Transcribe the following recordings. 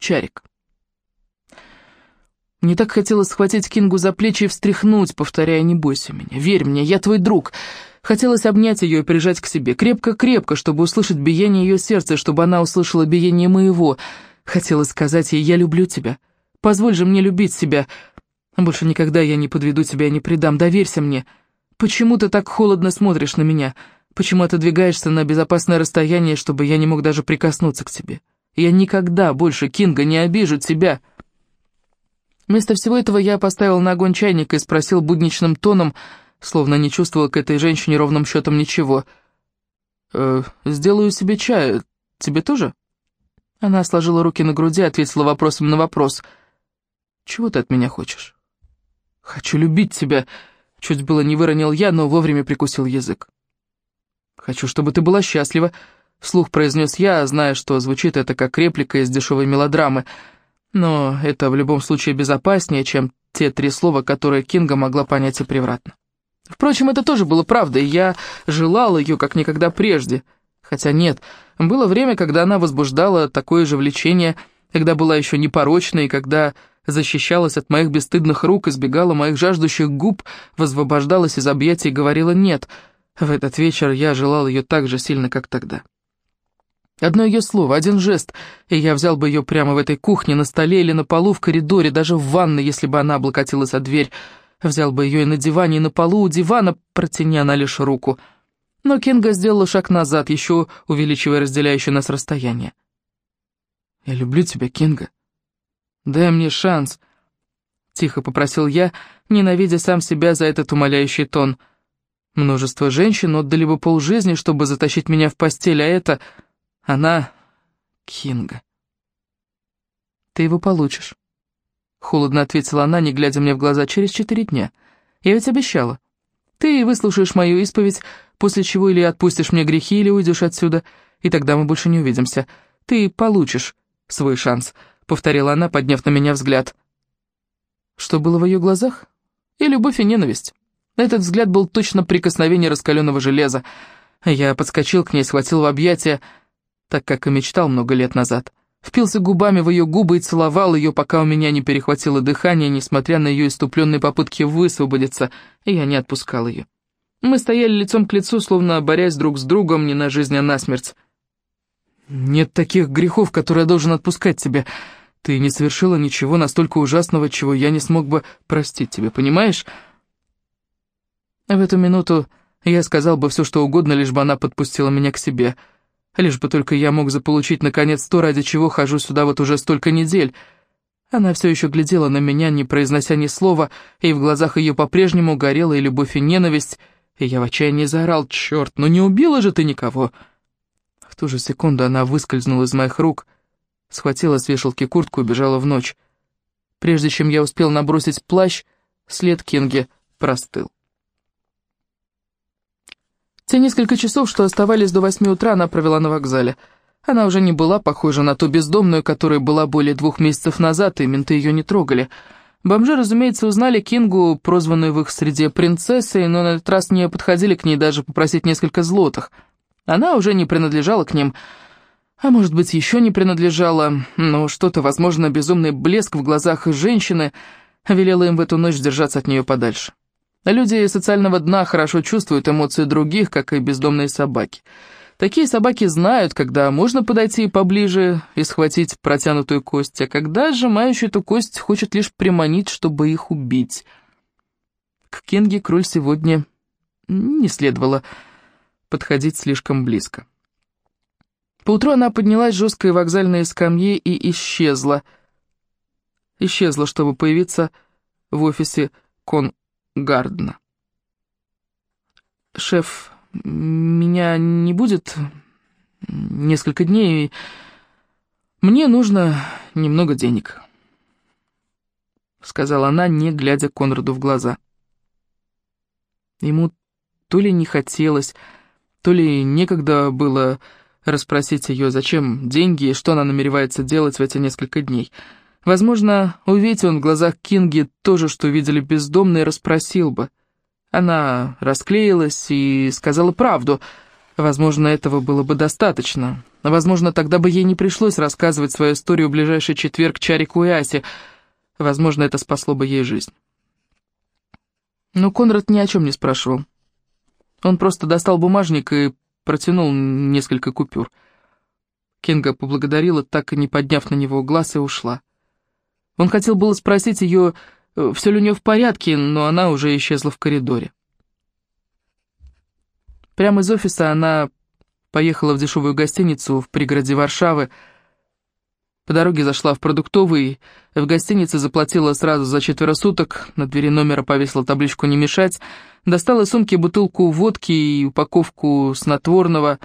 Чарик. Мне так хотелось схватить Кингу за плечи и встряхнуть, повторяя «Не бойся меня, верь мне, я твой друг». Хотелось обнять ее и прижать к себе, крепко-крепко, чтобы услышать биение ее сердца, чтобы она услышала биение моего. Хотелось сказать ей «Я люблю тебя». Позволь же мне любить себя. Больше никогда я не подведу тебя и не предам, доверься мне. Почему ты так холодно смотришь на меня? Почему отодвигаешься на безопасное расстояние, чтобы я не мог даже прикоснуться к тебе? Я никогда больше, Кинга, не обижу тебя». Вместо всего этого я поставил на огонь чайник и спросил будничным тоном, словно не чувствовал к этой женщине ровным счетом ничего. «Э, «Сделаю себе чай. Тебе тоже?» Она сложила руки на груди, ответила вопросом на вопрос. «Чего ты от меня хочешь?» «Хочу любить тебя», — чуть было не выронил я, но вовремя прикусил язык. «Хочу, чтобы ты была счастлива», — вслух произнес я, зная, что звучит это как реплика из дешевой мелодрамы — но это в любом случае безопаснее, чем те три слова, которые Кинга могла понять и превратно. Впрочем, это тоже было правдой, я желал ее как никогда прежде. Хотя нет, было время, когда она возбуждала такое же влечение, когда была еще непорочной, когда защищалась от моих бесстыдных рук, избегала моих жаждущих губ, высвобождалась из объятий и говорила «нет». В этот вечер я желал ее так же сильно, как тогда. Одно ее слово, один жест, и я взял бы ее прямо в этой кухне, на столе или на полу, в коридоре, даже в ванной, если бы она облокотилась от дверь. Взял бы ее и на диване, и на полу у дивана, протяни она лишь руку. Но Кенга сделала шаг назад, еще увеличивая разделяющее нас расстояние. «Я люблю тебя, Кенга. Дай мне шанс», — тихо попросил я, ненавидя сам себя за этот умоляющий тон. Множество женщин отдали бы полжизни, чтобы затащить меня в постель, а это... Она Кинга. Ты его получишь. Холодно ответила она, не глядя мне в глаза, через четыре дня. Я ведь обещала. Ты выслушаешь мою исповедь, после чего или отпустишь мне грехи, или уйдешь отсюда, и тогда мы больше не увидимся. Ты получишь свой шанс, повторила она, подняв на меня взгляд. Что было в ее глазах? И любовь, и ненависть. Этот взгляд был точно прикосновение раскаленного железа. Я подскочил к ней, схватил в объятия, так как и мечтал много лет назад. Впился губами в ее губы и целовал ее, пока у меня не перехватило дыхание, несмотря на ее иступленные попытки высвободиться, и я не отпускал ее. Мы стояли лицом к лицу, словно борясь друг с другом не на жизнь, а на смерть. «Нет таких грехов, которые я должен отпускать тебе. Ты не совершила ничего настолько ужасного, чего я не смог бы простить тебе, понимаешь?» В эту минуту я сказал бы все, что угодно, лишь бы она подпустила меня к себе — Лишь бы только я мог заполучить наконец то, ради чего хожу сюда вот уже столько недель. Она все еще глядела на меня, не произнося ни слова, и в глазах ее по-прежнему горела и любовь, и ненависть, и я в отчаянии заорал, «Черт, ну не убила же ты никого!» В ту же секунду она выскользнула из моих рук, схватила с вешалки куртку и бежала в ночь. Прежде чем я успел набросить плащ, след Кинги простыл. Те несколько часов, что оставались до восьми утра, она провела на вокзале. Она уже не была похожа на ту бездомную, которая была более двух месяцев назад, и менты ее не трогали. Бомжи, разумеется, узнали Кингу, прозванную в их среде принцессой, но на этот раз не подходили к ней даже попросить несколько злотых. Она уже не принадлежала к ним, а может быть, еще не принадлежала, но что-то, возможно, безумный блеск в глазах женщины велело им в эту ночь держаться от нее подальше. Люди социального дна хорошо чувствуют эмоции других, как и бездомные собаки. Такие собаки знают, когда можно подойти поближе и схватить протянутую кость, а когда сжимающий эту кость хочет лишь приманить, чтобы их убить. К Кенге Кроль сегодня не следовало подходить слишком близко. Поутру она поднялась с жесткой вокзальной скамьи и исчезла. Исчезла, чтобы появиться в офисе Кон Гардна. «Шеф, меня не будет несколько дней, мне нужно немного денег», — сказала она, не глядя Конраду в глаза. Ему то ли не хотелось, то ли некогда было расспросить ее, зачем деньги и что она намеревается делать в эти несколько дней — Возможно, увидеть он в глазах Кинги то же, что видели бездомные, расспросил бы. Она расклеилась и сказала правду. Возможно, этого было бы достаточно. Возможно, тогда бы ей не пришлось рассказывать свою историю в ближайший четверг Чарику и Асе. Возможно, это спасло бы ей жизнь. Но Конрад ни о чем не спрашивал. Он просто достал бумажник и протянул несколько купюр. Кенга поблагодарила, так и не подняв на него глаз, и ушла. Он хотел было спросить ее, э, все ли у нее в порядке, но она уже исчезла в коридоре. Прямо из офиса она поехала в дешевую гостиницу в пригороде Варшавы. По дороге зашла в продуктовый, в гостинице заплатила сразу за четверо суток, на двери номера повесила табличку «Не мешать», достала из сумки бутылку водки и упаковку снотворного,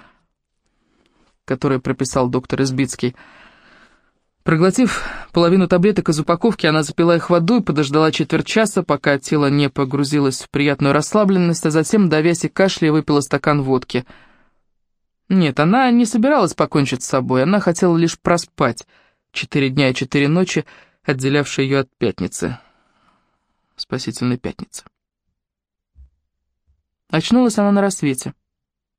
который прописал доктор Избицкий. Проглотив половину таблеток из упаковки, она запила их водой, подождала четверть часа, пока тело не погрузилось в приятную расслабленность, а затем, давясь и кашляя, выпила стакан водки. Нет, она не собиралась покончить с собой, она хотела лишь проспать. Четыре дня и четыре ночи, отделявшие ее от пятницы. Спасительной пятницы. Очнулась она на рассвете.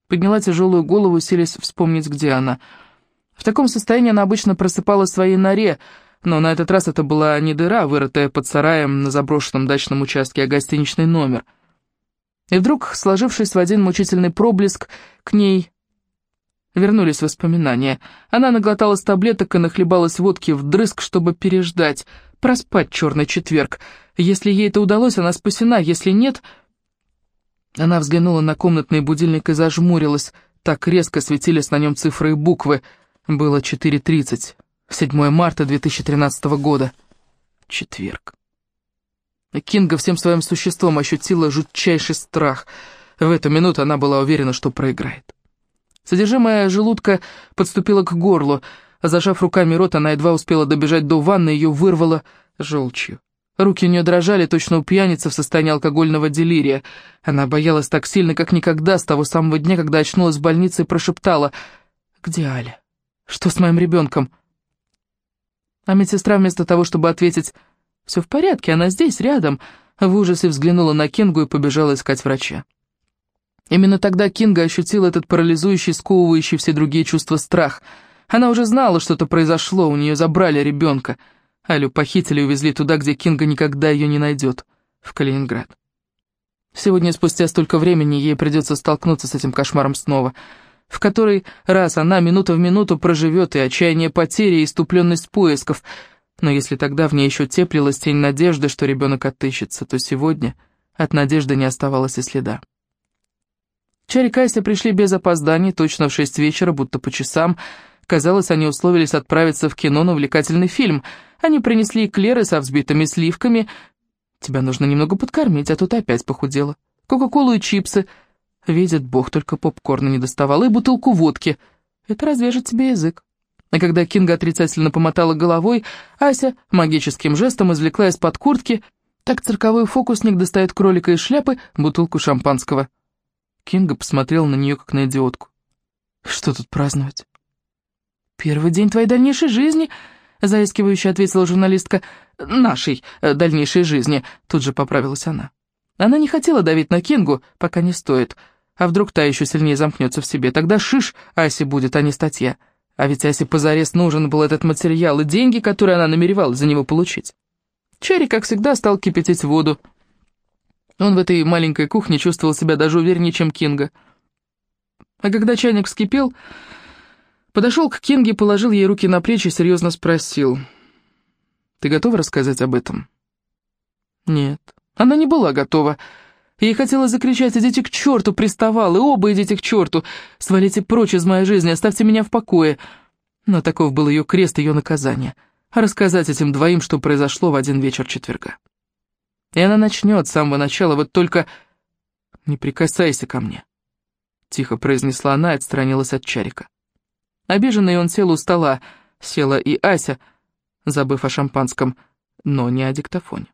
Подняла тяжелую голову, селись вспомнить, где она — в таком состоянии она обычно просыпалась в своей норе, но на этот раз это была не дыра, вырытая под сараем на заброшенном дачном участке, а гостиничный номер. И вдруг, сложившись в один мучительный проблеск, к ней вернулись воспоминания. Она наглоталась таблеток и нахлебалась водки вдрызг, чтобы переждать, проспать черный четверг. Если ей это удалось, она спасена, если нет... Она взглянула на комнатный будильник и зажмурилась. Так резко светились на нем цифры и буквы — было 4.30, 7 марта 2013 года. Четверг. Кинга всем своим существом ощутила жутчайший страх. В эту минуту она была уверена, что проиграет. Содержимое желудка подступило к горлу. Зажав руками рот, она едва успела добежать до ванны, ее вырвало желчью. Руки у нее дрожали, точно у пьяницы в состоянии алкогольного делирия. Она боялась так сильно, как никогда, с того самого дня, когда очнулась в больнице и прошептала «Где Аля?». Что с моим ребенком?» А медсестра вместо того, чтобы ответить «Все в порядке, она здесь, рядом», в ужасе взглянула на Кингу и побежала искать врача. Именно тогда Кинга ощутила этот парализующий, сковывающий все другие чувства страх. Она уже знала, что-то произошло, у нее забрали ребенка. Алю похитили и увезли туда, где Кинга никогда ее не найдет, в Калининград. Сегодня, спустя столько времени, ей придется столкнуться с этим кошмаром снова — в который раз она минута в минуту проживет и отчаяние потери, и иступленность поисков. Но если тогда в ней еще теплилась тень надежды, что ребенок отыщется, то сегодня от надежды не оставалось и следа. Чарик и Ася пришли без опозданий, точно в шесть вечера, будто по часам. Казалось, они условились отправиться в кино на увлекательный фильм. Они принесли эклеры со взбитыми сливками. «Тебя нужно немного подкормить, а тут опять похудела. Кока-колу и чипсы», Видит бог, только попкорна не доставал, и бутылку водки. Это развяжет тебе язык. А когда Кинга отрицательно помотала головой, Ася магическим жестом извлекла из-под куртки, так цирковой фокусник достает кролика из шляпы, бутылку шампанского. Кинга посмотрел на нее, как на идиотку. «Что тут праздновать?» «Первый день твоей дальнейшей жизни», — заискивающе ответила журналистка. «Нашей э, дальнейшей жизни», — тут же поправилась она. Она не хотела давить на Кингу, пока не стоит, — а вдруг та еще сильнее замкнется в себе? Тогда шиш Асе будет, а не статья. А ведь Асе позарез нужен был этот материал и деньги, которые она намеревалась за него получить. Черри, как всегда, стал кипятить воду. Он в этой маленькой кухне чувствовал себя даже увереннее, чем Кинга. А когда чайник вскипел, подошел к Кинге, положил ей руки на плечи и серьезно спросил. «Ты готова рассказать об этом?» Нет, она не была готова. Ей хотелось закричать «Идите к черту!» приставал, и оба идите к черту! Свалите прочь из моей жизни, оставьте меня в покое! Но таков был ее крест, ее наказание. Рассказать этим двоим, что произошло в один вечер четверга. И она начнет с самого начала, вот только... «Не прикасайся ко мне», — тихо произнесла она и отстранилась от Чарика. Обиженный он сел у стола, села и Ася, забыв о шампанском, но не о диктофоне.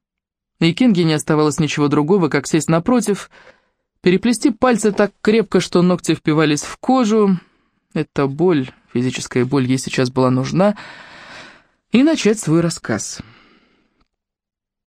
И Кинге не оставалось ничего другого, как сесть напротив, переплести пальцы так крепко, что ногти впивались в кожу. Эта боль, физическая боль ей сейчас была нужна, и начать свой рассказ.